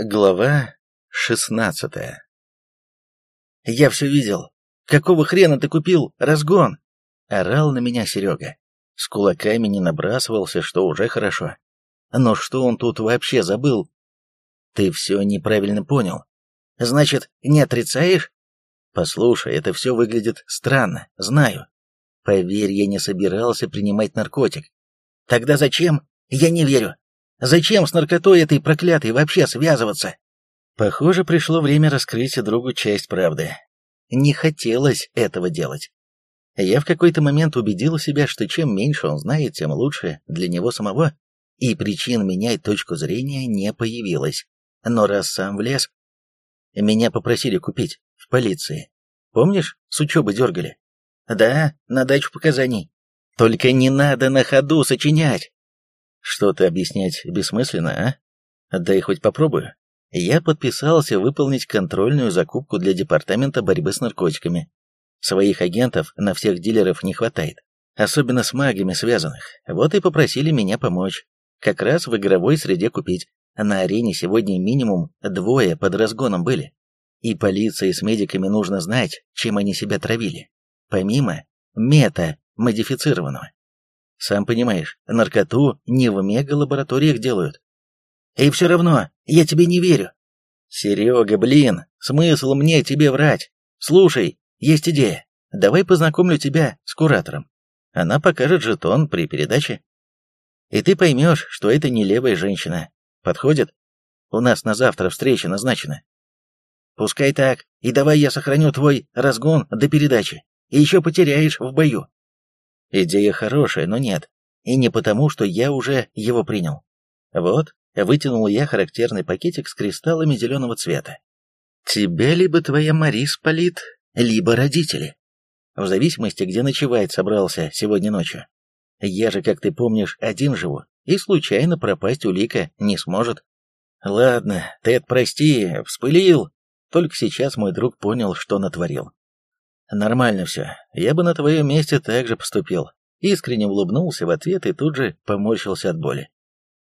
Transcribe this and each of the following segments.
Глава шестнадцатая «Я все видел. Какого хрена ты купил разгон?» — орал на меня Серега. С кулаками не набрасывался, что уже хорошо. Но что он тут вообще забыл? Ты все неправильно понял. Значит, не отрицаешь? Послушай, это все выглядит странно, знаю. Поверь, я не собирался принимать наркотик. Тогда зачем? Я не верю. Зачем с наркотой этой проклятой вообще связываться? Похоже, пришло время раскрыть другу часть правды. Не хотелось этого делать. Я в какой-то момент убедил себя, что чем меньше он знает, тем лучше для него самого, и причин менять точку зрения не появилось. Но раз сам влез... Меня попросили купить в полиции. Помнишь, с учебы дергали? Да, на дачу показаний. Только не надо на ходу сочинять. Что-то объяснять бессмысленно, а? Да и хоть попробую. Я подписался выполнить контрольную закупку для департамента борьбы с наркотиками. Своих агентов на всех дилеров не хватает, особенно с магами связанных. Вот и попросили меня помочь. Как раз в игровой среде купить. На арене сегодня минимум двое под разгоном были. И полиции с медиками нужно знать, чем они себя травили. Помимо мета-модифицированного. Сам понимаешь, наркоту не в мега-лабораториях делают. И все равно, я тебе не верю. Серега, блин, смысл мне тебе врать? Слушай, есть идея. Давай познакомлю тебя с куратором. Она покажет жетон при передаче. И ты поймешь, что это не левая женщина. Подходит? У нас на завтра встреча назначена. Пускай так, и давай я сохраню твой разгон до передачи. И еще потеряешь в бою. Идея хорошая, но нет. И не потому, что я уже его принял. Вот, вытянул я характерный пакетик с кристаллами зеленого цвета. Тебя либо твоя Мари спалит, либо родители. В зависимости, где ночевать собрался сегодня ночью. Я же, как ты помнишь, один живу, и случайно пропасть улика не сможет. Ладно, Тед, прости, вспылил. Только сейчас мой друг понял, что натворил. Нормально все. Я бы на твоем месте так же поступил. Искренне улыбнулся в ответ и тут же поморщился от боли.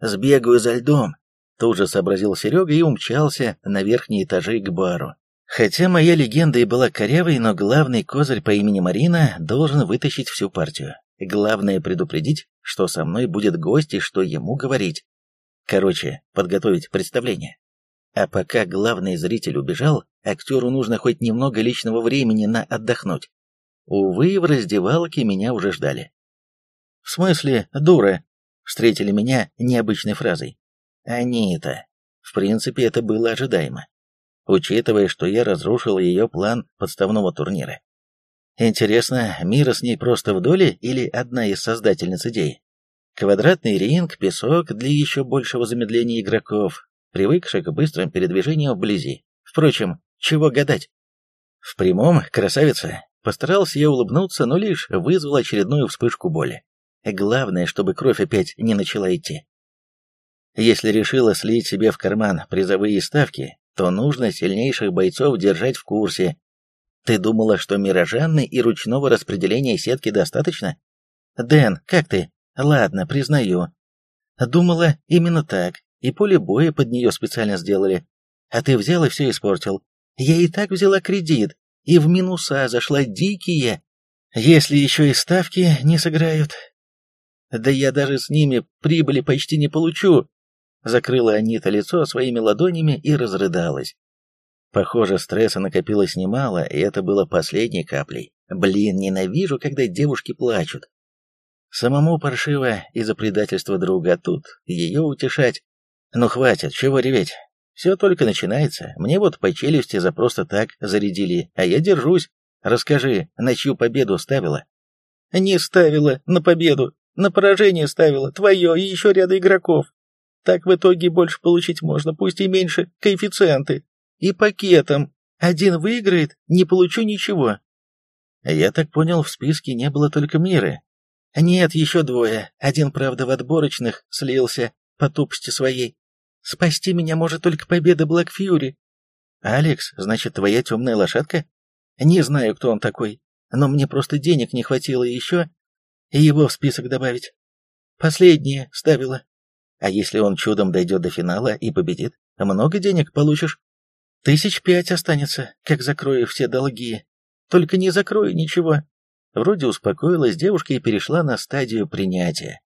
«Сбегаю за льдом», — тут же сообразил Серега и умчался на верхние этажи к бару. Хотя моя легенда и была корявой, но главный козырь по имени Марина должен вытащить всю партию. Главное предупредить, что со мной будет гость и что ему говорить. Короче, подготовить представление. А пока главный зритель убежал, актеру нужно хоть немного личного времени на отдохнуть. Увы, в раздевалке меня уже ждали. «В смысле, дура?» — встретили меня необычной фразой. «Они-то». В принципе, это было ожидаемо, учитывая, что я разрушил ее план подставного турнира. Интересно, Мира с ней просто в доле или одна из создательниц идеи? Квадратный ринг, песок для еще большего замедления игроков, привыкших к быстрым передвижениям вблизи. Впрочем, чего гадать? В прямом, красавица, постарался я улыбнуться, но лишь вызвал очередную вспышку боли. Главное, чтобы кровь опять не начала идти. Если решила слить себе в карман призовые ставки, то нужно сильнейших бойцов держать в курсе. Ты думала, что мирожанны и ручного распределения сетки достаточно? Дэн, как ты? Ладно, признаю. Думала именно так и поле боя под нее специально сделали. А ты взял и все испортил. Я и так взяла кредит, и в минуса зашла дикие, если еще и ставки не сыграют. Да я даже с ними прибыли почти не получу. Закрыла Анита лицо своими ладонями и разрыдалась. Похоже, стресса накопилось немало, и это было последней каплей. Блин, ненавижу, когда девушки плачут. Самому паршиво из-за предательства друга, тут ее утешать. Ну хватит, чего реветь? Все только начинается. Мне вот по челюсти за просто так зарядили, а я держусь. Расскажи, на чью победу ставила? Не ставила на победу. На поражение ставила. Твое и еще ряда игроков. Так в итоге больше получить можно, пусть и меньше коэффициенты. И пакетом. Один выиграет, не получу ничего. Я так понял, в списке не было только Миры. Нет, еще двое. Один, правда, в отборочных слился по тупости своей. Спасти меня может только победа Блэк Фьюри. Алекс, значит, твоя темная лошадка? Не знаю, кто он такой, но мне просто денег не хватило еще его в список добавить. Последнее ставила. А если он чудом дойдет до финала и победит, Много денег получишь? Тысяч пять останется, как закрою все долги. Только не закрою ничего. Вроде успокоилась девушка и перешла на стадию принятия.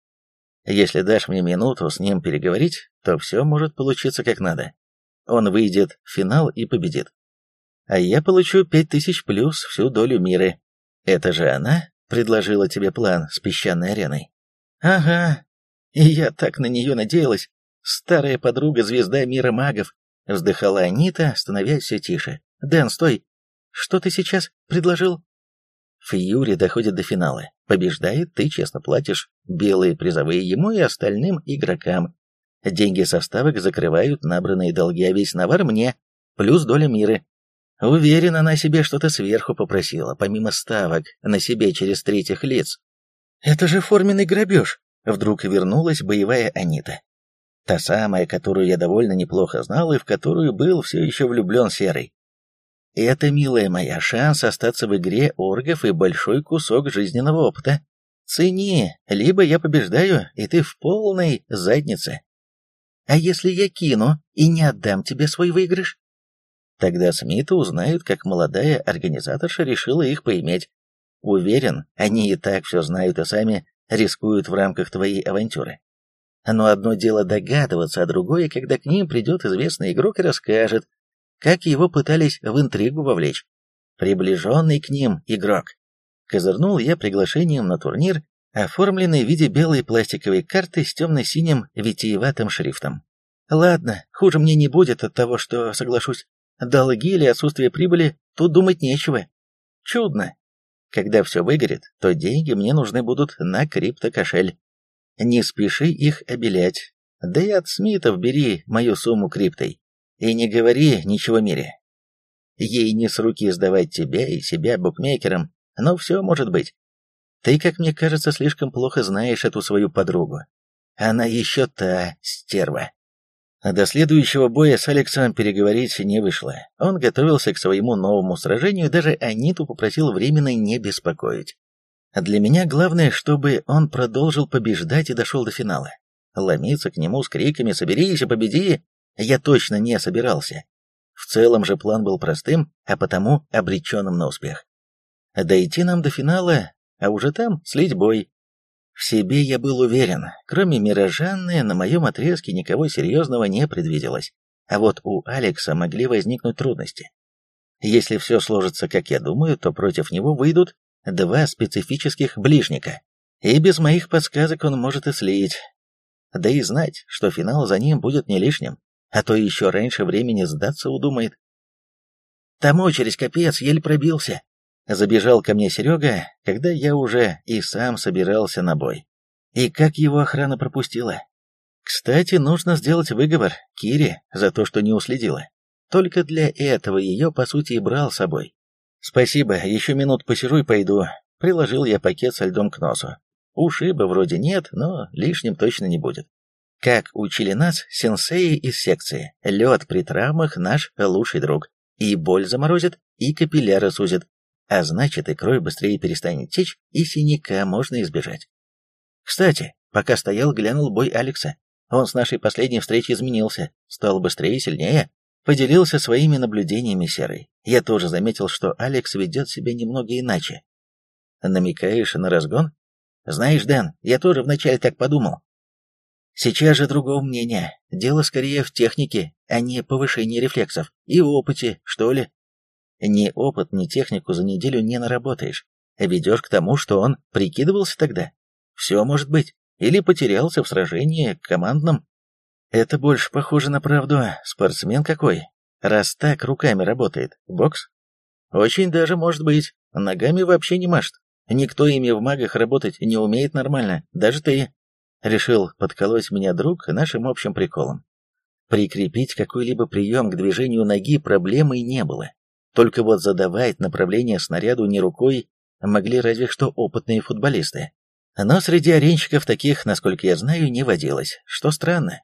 Если дашь мне минуту с ним переговорить, то все может получиться как надо. Он выйдет в финал и победит. А я получу пять тысяч плюс всю долю мира. Это же она предложила тебе план с песчаной ареной? Ага. И я так на нее надеялась. Старая подруга, звезда мира магов. Вздыхала Анита, становясь все тише. «Дэн, стой! Что ты сейчас предложил?» Фьюри доходит до финала. Побеждает, ты честно платишь белые призовые ему и остальным игрокам. Деньги со ставок закрывают набранные долги, а весь навар мне, плюс доля мира. Уверен, она себе что-то сверху попросила, помимо ставок, на себе через третьих лиц. «Это же форменный грабеж!» Вдруг вернулась боевая Анита. Та самая, которую я довольно неплохо знал и в которую был все еще влюблен Серый. Это, милая моя, шанс остаться в игре оргов и большой кусок жизненного опыта. Цени, либо я побеждаю, и ты в полной заднице. А если я кину и не отдам тебе свой выигрыш? Тогда Смиты узнают, как молодая организаторша решила их поиметь. Уверен, они и так все знают и сами рискуют в рамках твоей авантюры. Но одно дело догадываться, а другое, когда к ним придет известный игрок и расскажет, как его пытались в интригу вовлечь. Приближенный к ним игрок. Козырнул я приглашением на турнир, оформленный в виде белой пластиковой карты с темно-синим витиеватым шрифтом. Ладно, хуже мне не будет от того, что соглашусь. Долги или отсутствие прибыли, тут думать нечего. Чудно. Когда все выгорит, то деньги мне нужны будут на криптокошель. Не спеши их обелять. Да и от Смитов бери мою сумму криптой. И не говори ничего мире. Ей не с руки сдавать тебя и себя букмекерам, но все может быть. Ты, как мне кажется, слишком плохо знаешь эту свою подругу. Она еще та стерва. До следующего боя с Алексом переговорить не вышло. Он готовился к своему новому сражению, даже Аниту попросил временно не беспокоить. Для меня главное, чтобы он продолжил побеждать и дошел до финала. Ломиться к нему с криками «Соберись и победи!» Я точно не собирался. В целом же план был простым, а потому обреченным на успех. Дойти нам до финала, а уже там слить бой. В себе я был уверен, кроме Мирожанны, на моем отрезке никого серьезного не предвиделось. А вот у Алекса могли возникнуть трудности. Если все сложится, как я думаю, то против него выйдут два специфических ближника, и без моих подсказок он может и слить. Да и знать, что финал за ним будет не лишним, а то еще раньше времени сдаться удумает. Там очередь капец, еле пробился. Забежал ко мне Серега, когда я уже и сам собирался на бой. И как его охрана пропустила. Кстати, нужно сделать выговор Кире за то, что не уследила. Только для этого ее, по сути, и брал с собой. «Спасибо, еще минут посижу и пойду». Приложил я пакет со льдом к носу. Ушиба вроде нет, но лишним точно не будет. Как учили нас сенсеи из секции, лед при травмах наш лучший друг. И боль заморозит, и капилляры сузит. А значит, и кровь быстрее перестанет течь, и синяка можно избежать. Кстати, пока стоял, глянул бой Алекса. Он с нашей последней встречи изменился, стал быстрее и сильнее. Поделился своими наблюдениями Серый. Я тоже заметил, что Алекс ведет себя немного иначе. Намекаешь на разгон? Знаешь, Дэн, я тоже вначале так подумал. Сейчас же другого мнения. Дело скорее в технике, а не повышении рефлексов. И опыте, что ли. Ни опыт, ни технику за неделю не наработаешь. Ведешь к тому, что он прикидывался тогда. Все может быть. Или потерялся в сражении командном, это больше похоже на правду. Спортсмен какой. Раз так руками работает. Бокс? Очень даже может быть. Ногами вообще не машет. Никто ими в магах работать не умеет нормально. Даже ты. Решил подколоть меня друг нашим общим приколом. Прикрепить какой-либо прием к движению ноги проблемой не было. Только вот задавать направление снаряду не рукой могли разве что опытные футболисты. Но среди аренщиков таких, насколько я знаю, не водилось, что странно.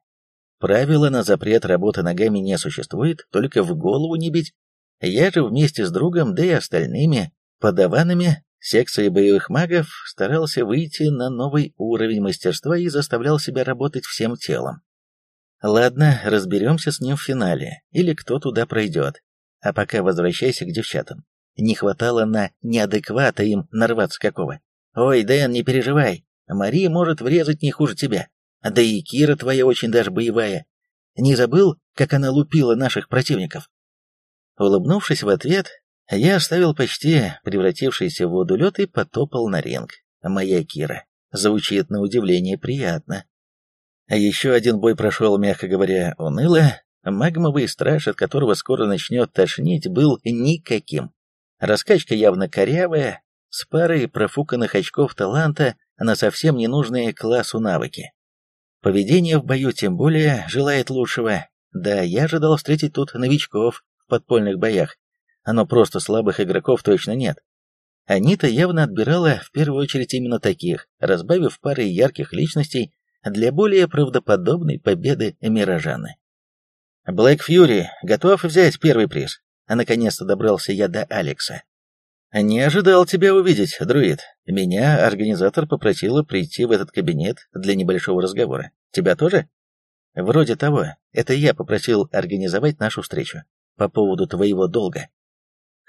Правила на запрет работы ногами не существует, только в голову не бить. Я же вместе с другом, да и остальными подаванами секции боевых магов старался выйти на новый уровень мастерства и заставлял себя работать всем телом. Ладно, разберемся с ним в финале, или кто туда пройдет. А пока возвращайся к девчатам. Не хватало на неадеквата им нарваться какого. Ой, Дэн, не переживай. Мария может врезать не хуже тебя. Да и Кира твоя очень даже боевая. Не забыл, как она лупила наших противников? Улыбнувшись в ответ, я оставил почти превратившийся в воду лед и потопал на ринг. Моя Кира. Звучит на удивление приятно. А еще один бой прошел, мягко говоря, уныло. Магмовый страж, от которого скоро начнет тошнить, был никаким. Раскачка явно корявая, с парой профуканных очков таланта на совсем ненужные классу навыки. Поведение в бою тем более желает лучшего. Да, я ожидал встретить тут новичков в подпольных боях, но просто слабых игроков точно нет. Анита явно отбирала в первую очередь именно таких, разбавив пары ярких личностей для более правдоподобной победы Миражаны. Блэк Фьюри готов взять первый приз. А наконец-то добрался я до Алекса. «Не ожидал тебя увидеть, друид. Меня организатор попросила прийти в этот кабинет для небольшого разговора. Тебя тоже?» «Вроде того. Это я попросил организовать нашу встречу. По поводу твоего долга.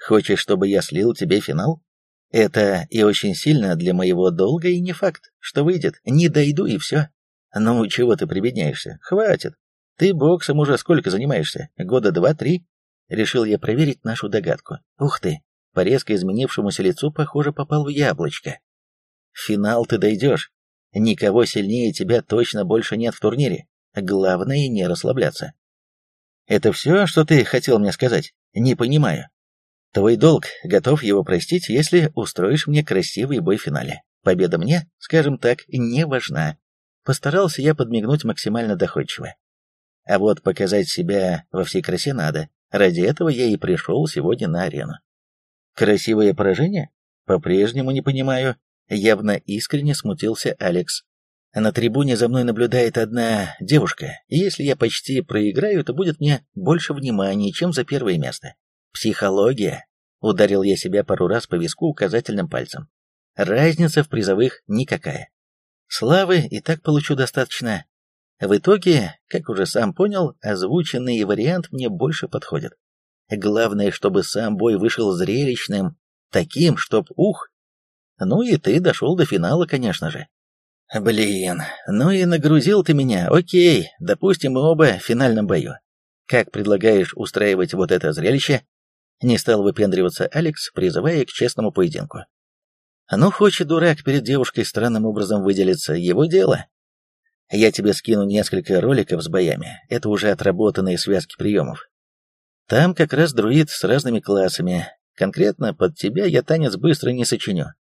Хочешь, чтобы я слил тебе финал? Это и очень сильно для моего долга, и не факт, что выйдет. Не дойду, и все. Ну, чего ты прибедняешься? Хватит. Ты боксом уже сколько занимаешься? Года два-три?» Решил я проверить нашу догадку. Ух ты, по резко изменившемуся лицу, похоже, попал в яблочко. Финал ты дойдешь. Никого сильнее тебя точно больше нет в турнире. Главное не расслабляться. Это все, что ты хотел мне сказать? Не понимаю. Твой долг, готов его простить, если устроишь мне красивый бой в финале. Победа мне, скажем так, не важна. Постарался я подмигнуть максимально доходчиво. А вот показать себя во всей красе надо. Ради этого я и пришел сегодня на арену. Красивое поражение? По-прежнему не понимаю. Явно искренне смутился Алекс. На трибуне за мной наблюдает одна девушка, и если я почти проиграю, то будет мне больше внимания, чем за первое место. Психология. Ударил я себя пару раз по виску указательным пальцем. Разница в призовых никакая. Славы и так получу достаточно. В итоге, как уже сам понял, озвученный вариант мне больше подходит. Главное, чтобы сам бой вышел зрелищным, таким, чтоб ух. Ну и ты дошел до финала, конечно же. Блин, ну и нагрузил ты меня. Окей, допустим, мы оба в финальном бою. Как предлагаешь устраивать вот это зрелище? Не стал выпендриваться Алекс, призывая к честному поединку. Ну, хочет дурак перед девушкой странным образом выделиться, его дело. Я тебе скину несколько роликов с боями, это уже отработанные связки приемов. Там как раз друид с разными классами. Конкретно под тебя я танец быстро не сочиню.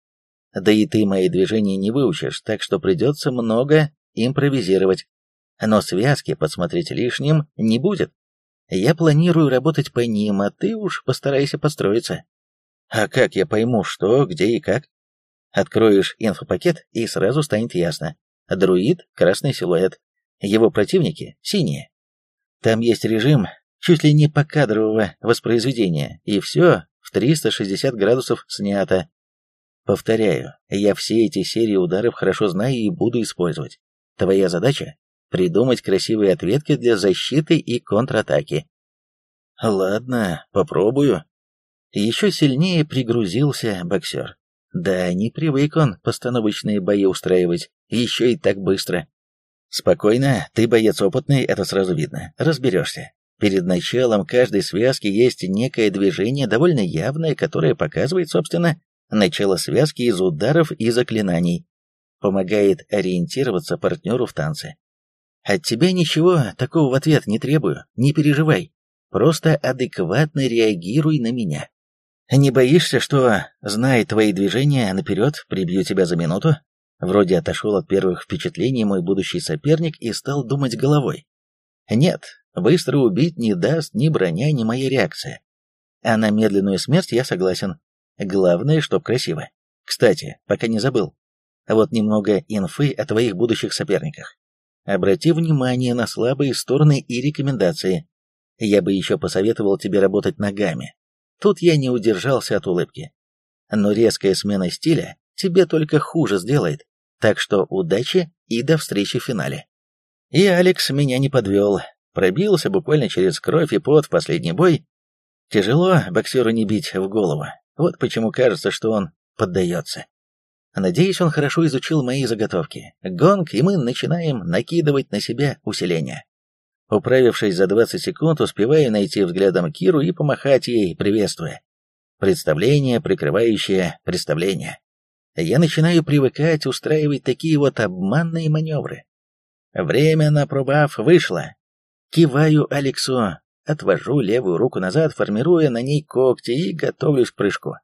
Да и ты мои движения не выучишь, так что придется много импровизировать. Но связки подсмотреть лишним не будет. Я планирую работать по ним, а ты уж постарайся подстроиться. А как я пойму, что, где и как? Откроешь инфопакет, и сразу станет ясно. Друид — красный силуэт. Его противники — синие. Там есть режим чуть ли не покадрового воспроизведения, и все в 360 градусов снято. Повторяю, я все эти серии ударов хорошо знаю и буду использовать. Твоя задача — придумать красивые ответки для защиты и контратаки. Ладно, попробую. Еще сильнее пригрузился боксер. Да, не привык он постановочные бои устраивать, еще и так быстро. Спокойно, ты боец опытный, это сразу видно, разберешься. Перед началом каждой связки есть некое движение, довольно явное, которое показывает, собственно, начало связки из ударов и заклинаний. Помогает ориентироваться партнеру в танце. От тебя ничего такого в ответ не требую, не переживай. Просто адекватно реагируй на меня. Не боишься, что, зная твои движения наперед, прибью тебя за минуту? Вроде отошел от первых впечатлений мой будущий соперник и стал думать головой. Нет, Быстро убить не даст ни броня, ни моя реакция. А на медленную смерть я согласен. Главное, чтоб красиво. Кстати, пока не забыл. Вот немного инфы о твоих будущих соперниках. Обрати внимание на слабые стороны и рекомендации. Я бы еще посоветовал тебе работать ногами. Тут я не удержался от улыбки. Но резкая смена стиля тебе только хуже сделает. Так что удачи и до встречи в финале. И Алекс меня не подвел. Пробился буквально через кровь и пот в последний бой. Тяжело боксеру не бить в голову. Вот почему кажется, что он поддается. Надеюсь, он хорошо изучил мои заготовки. Гонг, и мы начинаем накидывать на себя усиление. Управившись за 20 секунд, успеваю найти взглядом Киру и помахать ей, приветствуя. Представление, прикрывающее представление. Я начинаю привыкать устраивать такие вот обманные маневры. Время на пробав вышло. Киваю Алексу, отвожу левую руку назад, формируя на ней когти и готовлюсь к прыжку.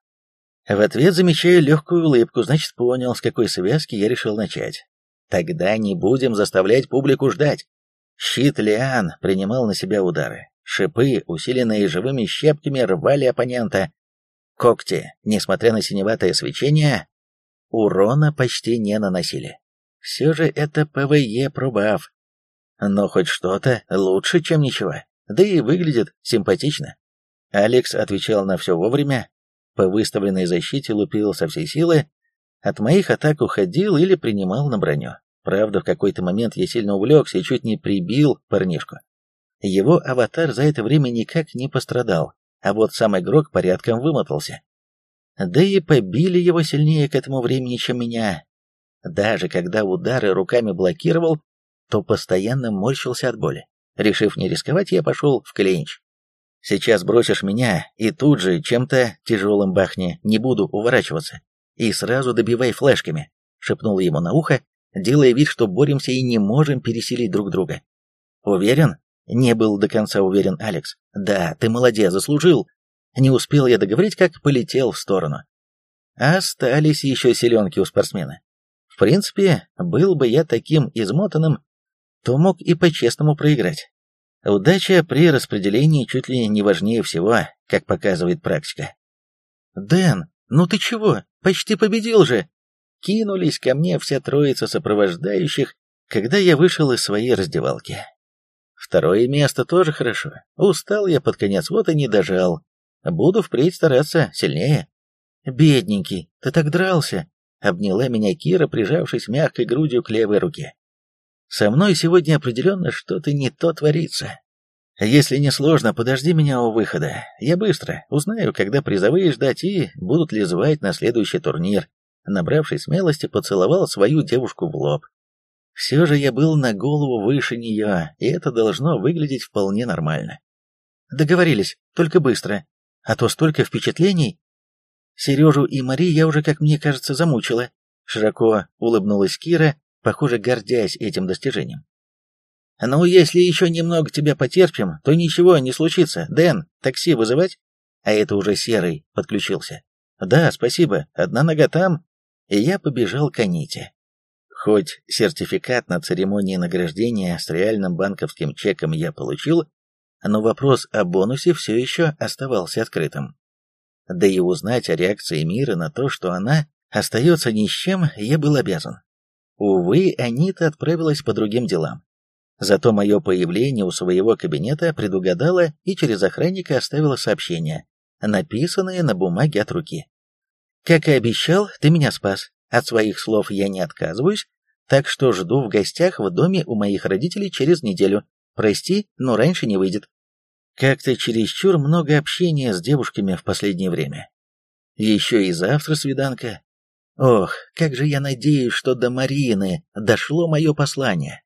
В ответ замечаю легкую улыбку, значит, понял, с какой связки я решил начать. Тогда не будем заставлять публику ждать. Щит Лиан принимал на себя удары. Шипы, усиленные живыми щепками, рвали оппонента. Когти, несмотря на синеватое свечение, урона почти не наносили. Все же это ПВЕ пробаф. Но хоть что-то лучше, чем ничего. Да и выглядит симпатично. Алекс отвечал на все вовремя, по выставленной защите лупил со всей силы, от моих атак уходил или принимал на броню. Правда, в какой-то момент я сильно увлекся и чуть не прибил парнишку. Его аватар за это время никак не пострадал, а вот сам игрок порядком вымотался. Да и побили его сильнее к этому времени, чем меня. Даже когда удары руками блокировал, то постоянно морщился от боли. Решив не рисковать, я пошел в клинч. Сейчас бросишь меня, и тут же чем-то тяжелым бахни, не буду уворачиваться. И сразу добивай флешками», — шепнул ему на ухо, делая вид, что боремся и не можем пересилить друг друга. «Уверен?» Не был до конца уверен Алекс. «Да, ты молодец, заслужил». Не успел я договорить, как полетел в сторону. Остались еще селенки у спортсмена. В принципе, был бы я таким измотанным, то мог и по-честному проиграть. Удача при распределении чуть ли не важнее всего, как показывает практика. «Дэн, ну ты чего? Почти победил же!» Кинулись ко мне вся троица сопровождающих, когда я вышел из своей раздевалки. Второе место тоже хорошо. Устал я под конец, вот и не дожал. Буду впредь стараться сильнее. «Бедненький, ты так дрался!» — обняла меня Кира, прижавшись мягкой грудью к левой руке. Со мной сегодня определенно что-то не то творится. Если не сложно, подожди меня у выхода. Я быстро узнаю, когда призовые ждать и будут ли звать на следующий турнир. Набравшись смелости, поцеловал свою девушку в лоб. Все же я был на голову выше нее, и это должно выглядеть вполне нормально. Договорились, только быстро, а то столько впечатлений. Сережу и Мари я уже, как мне кажется, замучила. Широко улыбнулась Кира, похоже, гордясь этим достижением. «Ну, если еще немного тебя потерпим, то ничего не случится. Дэн, такси вызывать?» А это уже Серый подключился. «Да, спасибо. Одна нога там». И я побежал к Аните. Хоть сертификат на церемонии награждения с реальным банковским чеком я получил, но вопрос о бонусе все еще оставался открытым. Да и узнать о реакции мира на то, что она остается ни с чем, я был обязан. Увы, Анита отправилась по другим делам. Зато мое появление у своего кабинета предугадала и через охранника оставила сообщение, написанное на бумаге от руки. «Как и обещал, ты меня спас. От своих слов я не отказываюсь, так что жду в гостях в доме у моих родителей через неделю. Прости, но раньше не выйдет». Как-то чересчур много общения с девушками в последнее время. Еще и завтра свиданка, Ох, как же я надеюсь, что до Марины дошло мое послание.